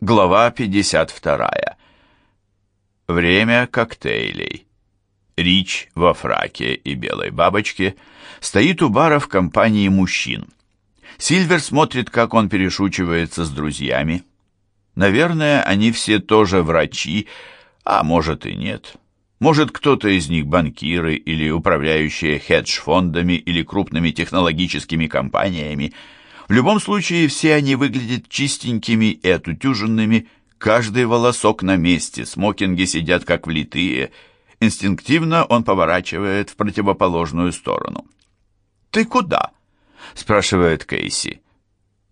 Глава 52. Время коктейлей. Рич во фраке и белой бабочке стоит у бара в компании мужчин. Сильвер смотрит, как он перешучивается с друзьями. Наверное, они все тоже врачи, а может и нет. Может, кто-то из них банкиры или управляющие хедж-фондами или крупными технологическими компаниями – в любом случае, все они выглядят чистенькими и отутюженными, каждый волосок на месте, смокинги сидят как влитые. Инстинктивно он поворачивает в противоположную сторону. «Ты куда?» — спрашивает Кейси.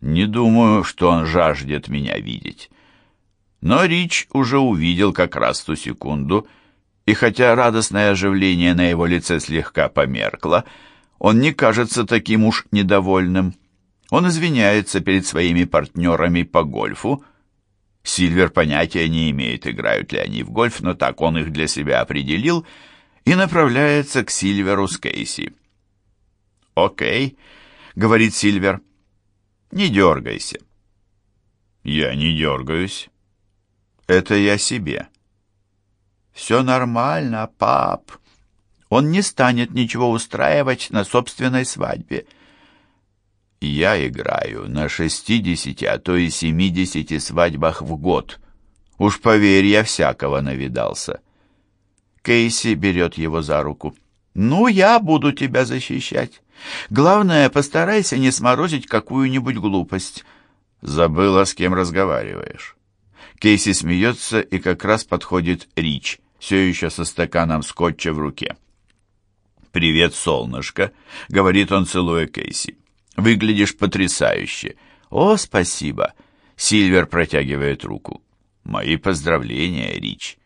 «Не думаю, что он жаждет меня видеть». Но Рич уже увидел как раз ту секунду, и хотя радостное оживление на его лице слегка померкло, он не кажется таким уж недовольным. Он извиняется перед своими партнерами по гольфу. Сильвер понятия не имеет, играют ли они в гольф, но так он их для себя определил и направляется к Сильверу с Кейси. «Окей», — говорит Сильвер, — «не дергайся». «Я не дергаюсь. Это я себе». «Все нормально, пап. Он не станет ничего устраивать на собственной свадьбе» я играю на 60, а то и 70 свадьбах в год. Уж поверь, я всякого навидался. Кейси берет его за руку. «Ну, я буду тебя защищать. Главное, постарайся не сморозить какую-нибудь глупость». Забыла, с кем разговариваешь. Кейси смеется, и как раз подходит Рич, все еще со стаканом скотча в руке. «Привет, солнышко», — говорит он, целуя Кейси. Выглядишь потрясающе. О, спасибо. Сильвер протягивает руку. Мои поздравления, Рич.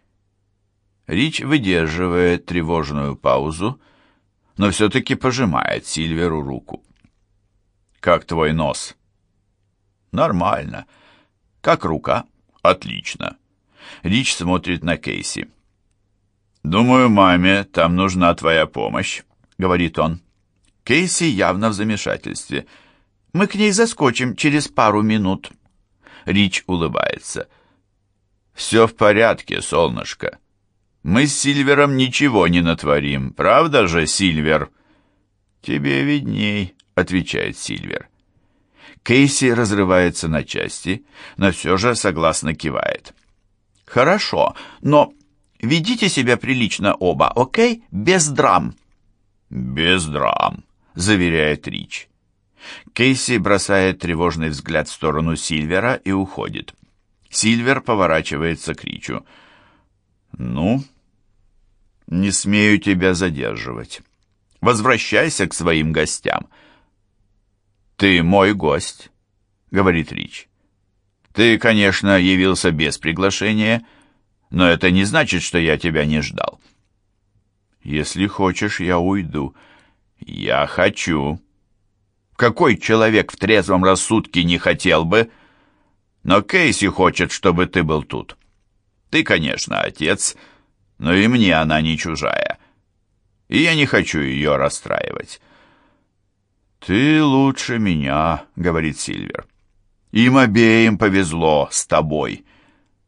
Рич выдерживает тревожную паузу, но все-таки пожимает Сильверу руку. «Как твой нос?» «Нормально. Как рука?» «Отлично». Рич смотрит на Кейси. «Думаю, маме там нужна твоя помощь», — говорит он. Кейси явно в замешательстве. «Мы к ней заскочим через пару минут». Рич улыбается. «Все в порядке, солнышко. Мы с Сильвером ничего не натворим, правда же, Сильвер?» «Тебе видней», — отвечает Сильвер. Кейси разрывается на части, но все же согласно кивает. «Хорошо, но ведите себя прилично оба, окей? Без драм». «Без драм», заверяет Рич. Кейси бросает тревожный взгляд в сторону Сильвера и уходит. Сильвер поворачивается к Ричу. «Ну, не смею тебя задерживать. Возвращайся к своим гостям». «Ты мой гость», — говорит Рич. «Ты, конечно, явился без приглашения, но это не значит, что я тебя не ждал». «Если хочешь, я уйду», «Я хочу». Какой человек в трезвом рассудке не хотел бы? Но Кейси хочет, чтобы ты был тут. Ты, конечно, отец, но и мне она не чужая. И я не хочу ее расстраивать. «Ты лучше меня», — говорит Сильвер. «Им обеим повезло с тобой.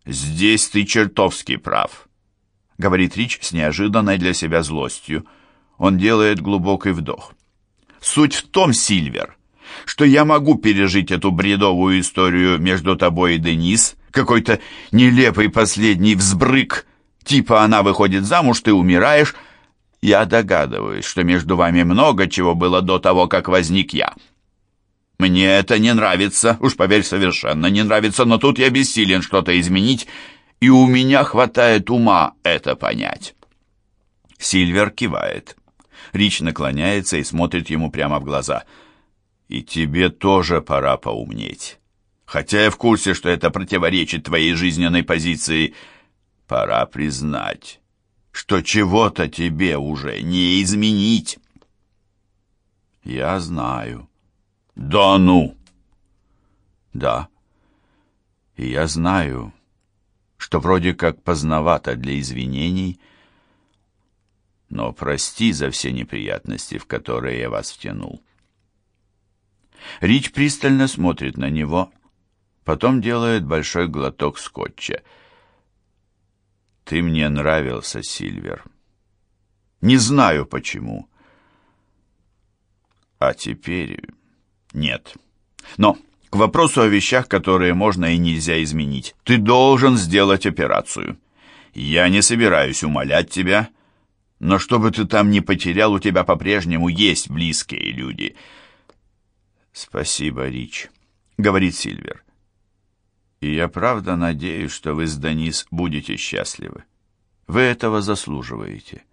Здесь ты чертовски прав», — говорит Рич с неожиданной для себя злостью. Он делает глубокий вдох. Суть в том, Сильвер, что я могу пережить эту бредовую историю между тобой и Денис, какой-то нелепый последний взбрык, типа она выходит замуж, ты умираешь. Я догадываюсь, что между вами много чего было до того, как возник я. Мне это не нравится, уж поверь, совершенно не нравится, но тут я бессилен что-то изменить, и у меня хватает ума это понять. Сильвер кивает. Рич наклоняется и смотрит ему прямо в глаза. «И тебе тоже пора поумнеть. Хотя я в курсе, что это противоречит твоей жизненной позиции. Пора признать, что чего-то тебе уже не изменить». «Я знаю». «Да ну!» «Да. И я знаю, что вроде как поздновато для извинений, — но прости за все неприятности, в которые я вас втянул. Рич пристально смотрит на него, Потом делает большой глоток скотча. «Ты мне нравился, Сильвер. Не знаю, почему. А теперь нет. Но к вопросу о вещах, которые можно и нельзя изменить. Ты должен сделать операцию. Я не собираюсь умолять тебя, но чтобы ты там не потерял, у тебя по-прежнему есть близкие люди». «Спасибо, Рич», — говорит Сильвер. «И я правда надеюсь, что вы с Денис будете счастливы. Вы этого заслуживаете».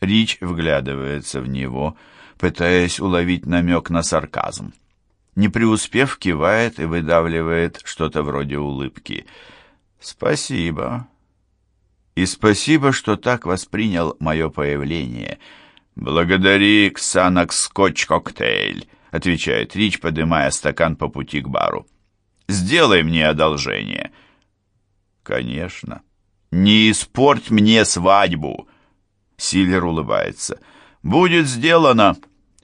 Рич вглядывается в него, пытаясь уловить намек на сарказм. Не преуспев, кивает и выдавливает что-то вроде улыбки. «Спасибо. И спасибо, что так воспринял мое появление. Благодари Ксанакс Скотч-коктейль» отвечает Рич, поднимая стакан по пути к бару. «Сделай мне одолжение». «Конечно». «Не испорть мне свадьбу!» Сильвер улыбается. «Будет сделано!»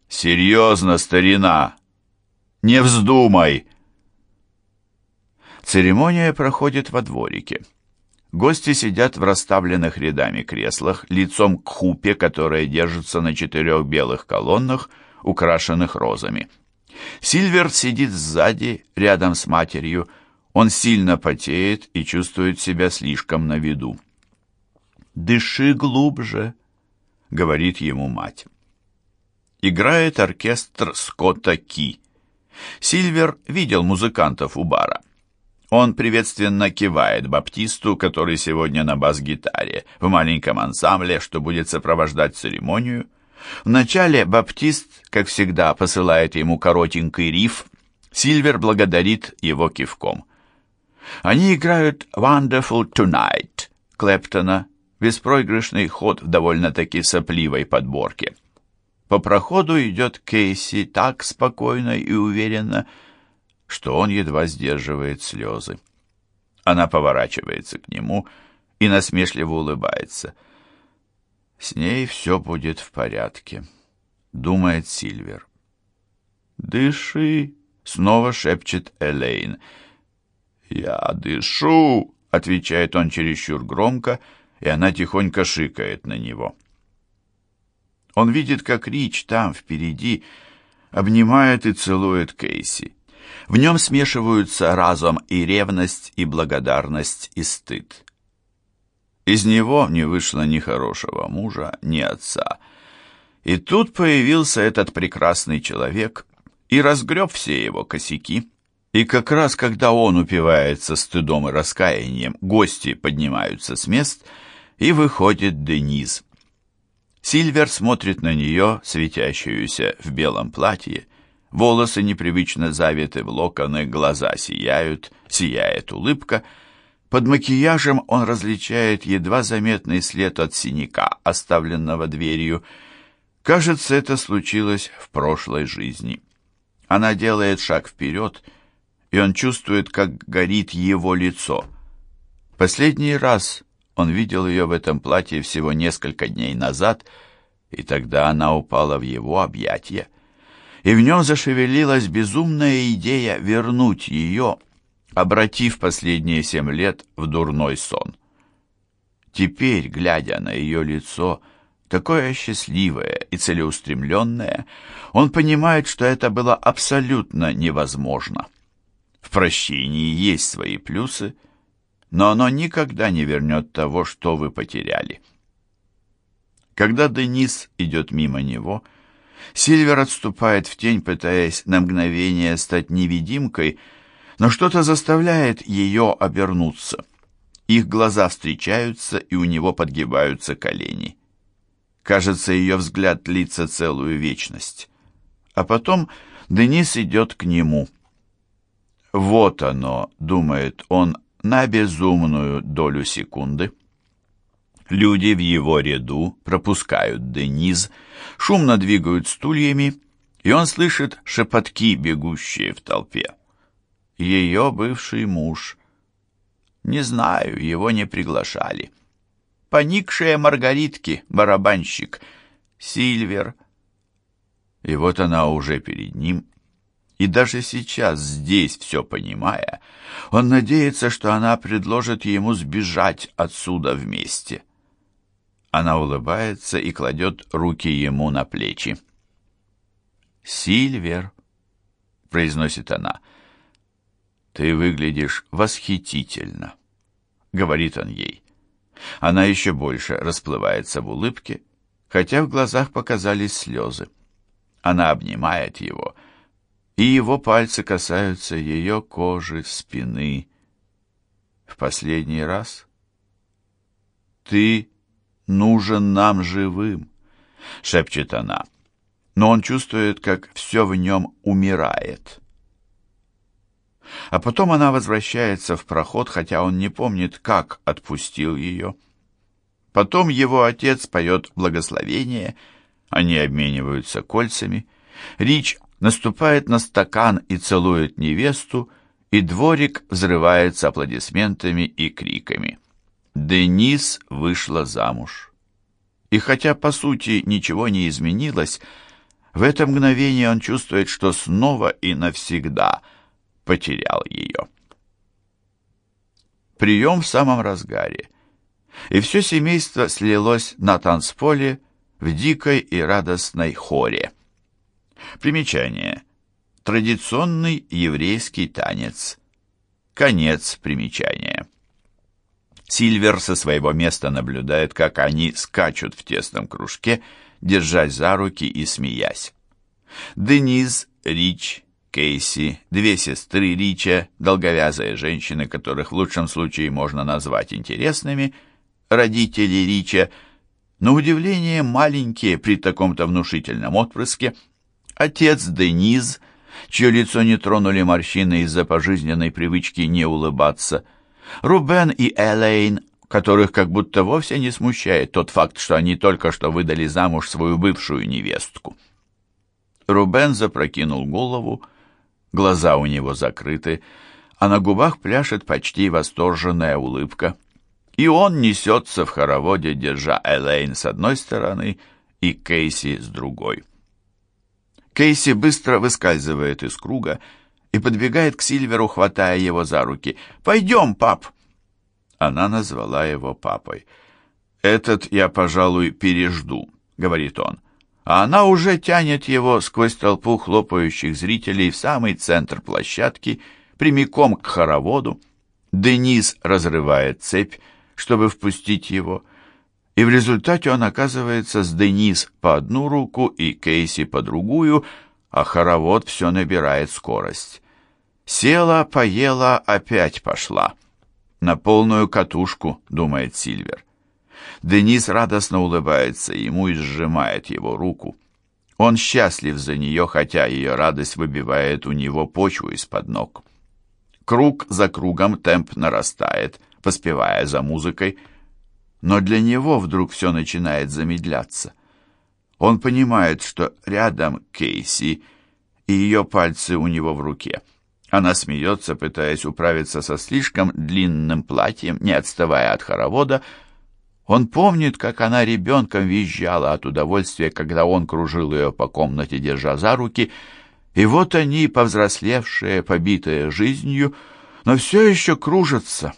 «Серьезно, старина! Не вздумай!» Церемония проходит во дворике. Гости сидят в расставленных рядами креслах, лицом к хупе, которая держится на четырех белых колоннах, украшенных розами. Сильвер сидит сзади, рядом с матерью. Он сильно потеет и чувствует себя слишком на виду. «Дыши глубже», — говорит ему мать. Играет оркестр Скотта Ки. Сильвер видел музыкантов у бара. Он приветственно кивает Баптисту, который сегодня на бас-гитаре, в маленьком ансамбле, что будет сопровождать церемонию. Вначале Баптист, как всегда, посылает ему коротенький риф. Сильвер благодарит его кивком. Они играют «Wonderful Tonight» Клэптона, беспроигрышный ход в довольно-таки сопливой подборке. По проходу идет Кейси так спокойно и уверенно, что он едва сдерживает слезы. Она поворачивается к нему и насмешливо улыбается – с ней все будет в порядке, думает Сильвер. Дыши, снова шепчет Элейн. Я дышу, отвечает он чересчур громко, и она тихонько шикает на него. Он видит, как Рич там, впереди, обнимает и целует Кейси. В нем смешиваются разум и ревность, и благодарность, и стыд. Из него не вышло ни хорошего мужа, ни отца. И тут появился этот прекрасный человек и разгреб все его косяки. И как раз когда он упивается стыдом и раскаянием, гости поднимаются с мест, и выходит Дениз. Сильвер смотрит на нее, светящуюся в белом платье, волосы непривычно завиты в локоны, глаза сияют, сияет улыбка — под макияжем он различает едва заметный след от синяка, оставленного дверью. Кажется, это случилось в прошлой жизни. Она делает шаг вперед, и он чувствует, как горит его лицо. Последний раз он видел ее в этом платье всего несколько дней назад, и тогда она упала в его объятия. И в нем зашевелилась безумная идея вернуть ее, обратив последние семь лет в дурной сон. Теперь, глядя на ее лицо, такое счастливое и целеустремленное, он понимает, что это было абсолютно невозможно. В прощении есть свои плюсы, но оно никогда не вернет того, что вы потеряли. Когда Денис идет мимо него, Сильвер отступает в тень, пытаясь на мгновение стать невидимкой, но что-то заставляет ее обернуться. Их глаза встречаются, и у него подгибаются колени. Кажется, ее взгляд длится целую вечность. А потом Денис идет к нему. «Вот оно», — думает он, на безумную долю секунды. Люди в его ряду пропускают Дениз, шумно двигают стульями, и он слышит шепотки, бегущие в толпе ее бывший муж. Не знаю, его не приглашали. Поникшие маргаритки, барабанщик, Сильвер. И вот она уже перед ним, И даже сейчас, здесь, все понимая, он надеется, что она предложит ему сбежать отсюда вместе. Она улыбается и кладет руки ему на плечи. «Сильвер», — произносит она, — «ты выглядишь восхитительно», — говорит он ей. Она еще больше расплывается в улыбке, хотя в глазах показались слезы. Она обнимает его, и его пальцы касаются ее кожи, спины. В последний раз «Ты нужен нам живым», — шепчет она, но он чувствует, как все в нем умирает. А потом она возвращается в проход, хотя он не помнит, как отпустил ее. Потом его отец поет благословение, они обмениваются кольцами. Рич наступает на стакан и целует невесту, и дворик взрывается аплодисментами и криками. Денис вышла замуж. И хотя, по сути, ничего не изменилось, в это мгновение он чувствует, что снова и навсегда потерял ее. Прием в самом разгаре, и все семейство слилось на танцполе в дикой и радостной хоре. Примечание. Традиционный еврейский танец. Конец примечания. Сильвер со своего места наблюдает, как они скачут в тесном кружке, держась за руки и смеясь. Дениз, Рич, Кейси, две сестры Рича, долговязые женщины, которых в лучшем случае можно назвать интересными, родители Рича, на удивление маленькие при таком-то внушительном отпрыске, отец Дениз, чье лицо не тронули морщины из-за пожизненной привычки не улыбаться – Рубен и Элейн, которых как будто вовсе не смущает тот факт, что они только что выдали замуж свою бывшую невестку. Рубен запрокинул голову, глаза у него закрыты, а на губах пляшет почти восторженная улыбка. И он несется в хороводе, держа Элейн с одной стороны и Кейси с другой. Кейси быстро выскальзывает из круга и подбегает к Сильверу, хватая его за руки. «Пойдем, пап!» Она назвала его папой. «Этот я, пожалуй, пережду», — говорит он. А она уже тянет его сквозь толпу хлопающих зрителей в самый центр площадки, прямиком к хороводу. Денис разрывает цепь, чтобы впустить его, и в результате он оказывается с Денис по одну руку и Кейси по другую, а хоровод все набирает скорость. Села, поела, опять пошла. На полную катушку, думает Сильвер. Денис радостно улыбается ему и сжимает его руку. Он счастлив за нее, хотя ее радость выбивает у него почву из-под ног. Круг за кругом темп нарастает, поспевая за музыкой, но для него вдруг все начинает замедляться. Он понимает, что рядом Кейси, и ее пальцы у него в руке — она смеется, пытаясь управиться со слишком длинным платьем, не отставая от хоровода. Он помнит, как она ребенком визжала от удовольствия, когда он кружил ее по комнате, держа за руки. И вот они, повзрослевшие, побитые жизнью, но все еще кружатся.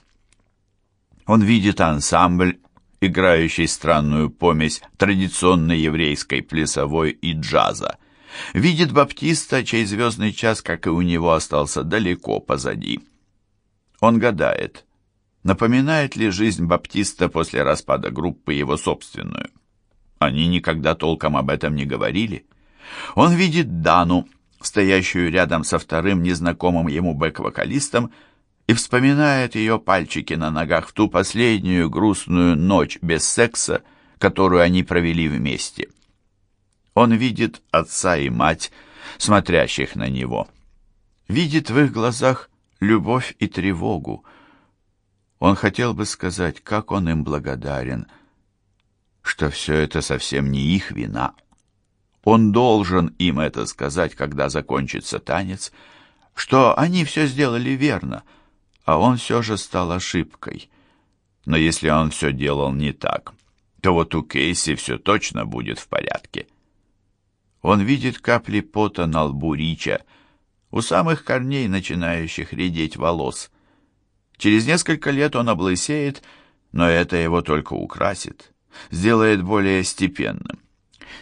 Он видит ансамбль, играющий странную помесь традиционной еврейской плясовой и джаза видит Баптиста, чей звездный час, как и у него, остался далеко позади. Он гадает, напоминает ли жизнь Баптиста после распада группы его собственную. Они никогда толком об этом не говорили. Он видит Дану, стоящую рядом со вторым незнакомым ему бэк-вокалистом, и вспоминает ее пальчики на ногах в ту последнюю грустную ночь без секса, которую они провели вместе. Он видит отца и мать, смотрящих на него. Видит в их глазах любовь и тревогу. Он хотел бы сказать, как он им благодарен, что все это совсем не их вина. Он должен им это сказать, когда закончится танец, что они все сделали верно, а он все же стал ошибкой. Но если он все делал не так, то вот у Кейси все точно будет в порядке. Он видит капли пота на лбу Рича, у самых корней начинающих редеть волос. Через несколько лет он облысеет, но это его только украсит, сделает более степенным.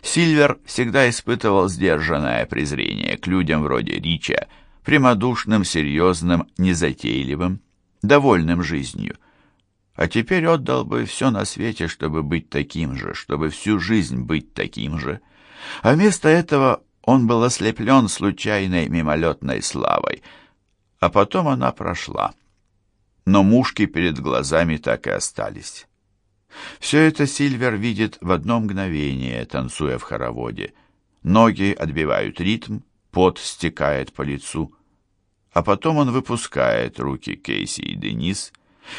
Сильвер всегда испытывал сдержанное презрение к людям вроде Рича, прямодушным, серьезным, незатейливым, довольным жизнью. А теперь отдал бы все на свете, чтобы быть таким же, чтобы всю жизнь быть таким же. А вместо этого он был ослеплен случайной мимолетной славой, а потом она прошла. Но мушки перед глазами так и остались. Все это Сильвер видит в одно мгновение, танцуя в хороводе. Ноги отбивают ритм, пот стекает по лицу. А потом он выпускает руки Кейси и Денис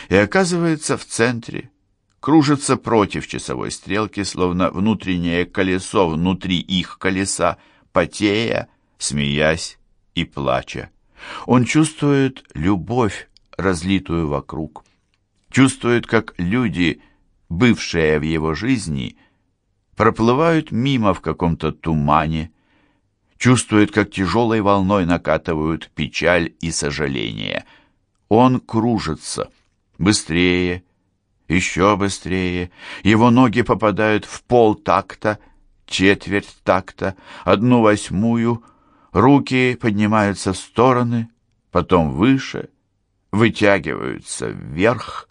и оказывается в центре, кружится против часовой стрелки, словно внутреннее колесо внутри их колеса, потея, смеясь и плача. Он чувствует любовь, разлитую вокруг. Чувствует, как люди бывшие в его жизни, проплывают мимо в каком-то тумане, чувствует, как тяжелой волной накатывают печаль и сожаление. Он кружится, быстрее, еще быстрее, его ноги попадают в пол такта, четверть такта, одну восьмую, руки поднимаются в стороны, потом выше, вытягиваются вверх,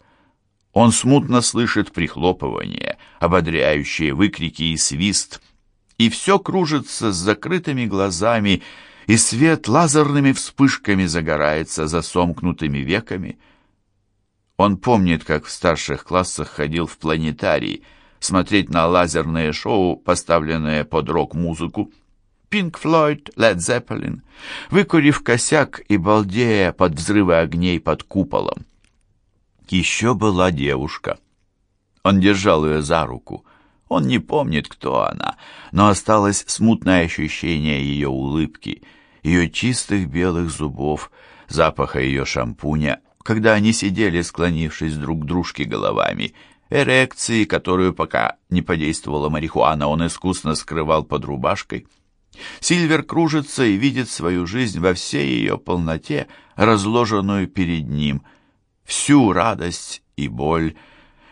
он смутно слышит прихлопывание, ободряющие выкрики и свист, и все кружится с закрытыми глазами, и свет лазерными вспышками загорается за сомкнутыми веками. Он помнит, как в старших классах ходил в планетарий, смотреть на лазерное шоу, поставленное под рок-музыку. Пинк Флойд, Лед Зеппелин, выкурив косяк и балдея под взрывы огней под куполом еще была девушка. Он держал ее за руку. Он не помнит, кто она, но осталось смутное ощущение ее улыбки, ее чистых белых зубов, запаха ее шампуня, когда они сидели, склонившись друг к дружке головами, эрекции, которую пока не подействовала марихуана, он искусно скрывал под рубашкой. Сильвер кружится и видит свою жизнь во всей ее полноте, разложенную перед ним — всю радость и боль,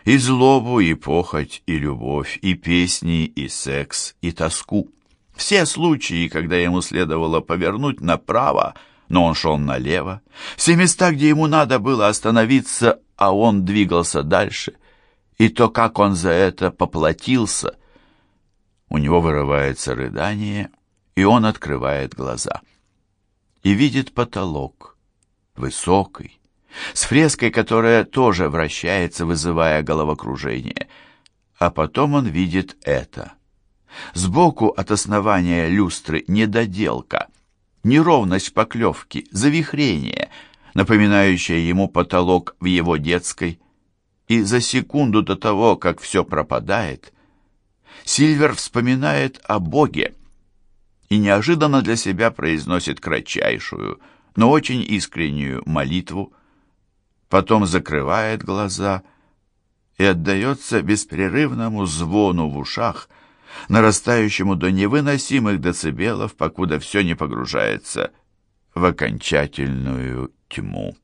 и злобу, и похоть, и любовь, и песни, и секс, и тоску. Все случаи, когда ему следовало повернуть направо, но он шел налево. Все места, где ему надо было остановиться, а он двигался дальше. И то, как он за это поплатился. У него вырывается рыдание, и он открывает глаза. И видит потолок, высокий, с фреской, которая тоже вращается, вызывая головокружение. А потом он видит это. Сбоку от основания люстры недоделка, неровность поклевки, завихрение, напоминающее ему потолок в его детской. И за секунду до того, как все пропадает, Сильвер вспоминает о Боге и неожиданно для себя произносит кратчайшую, но очень искреннюю молитву – потом закрывает глаза и отдается беспрерывному звону в ушах, нарастающему до невыносимых децибелов, покуда все не погружается в окончательную тьму.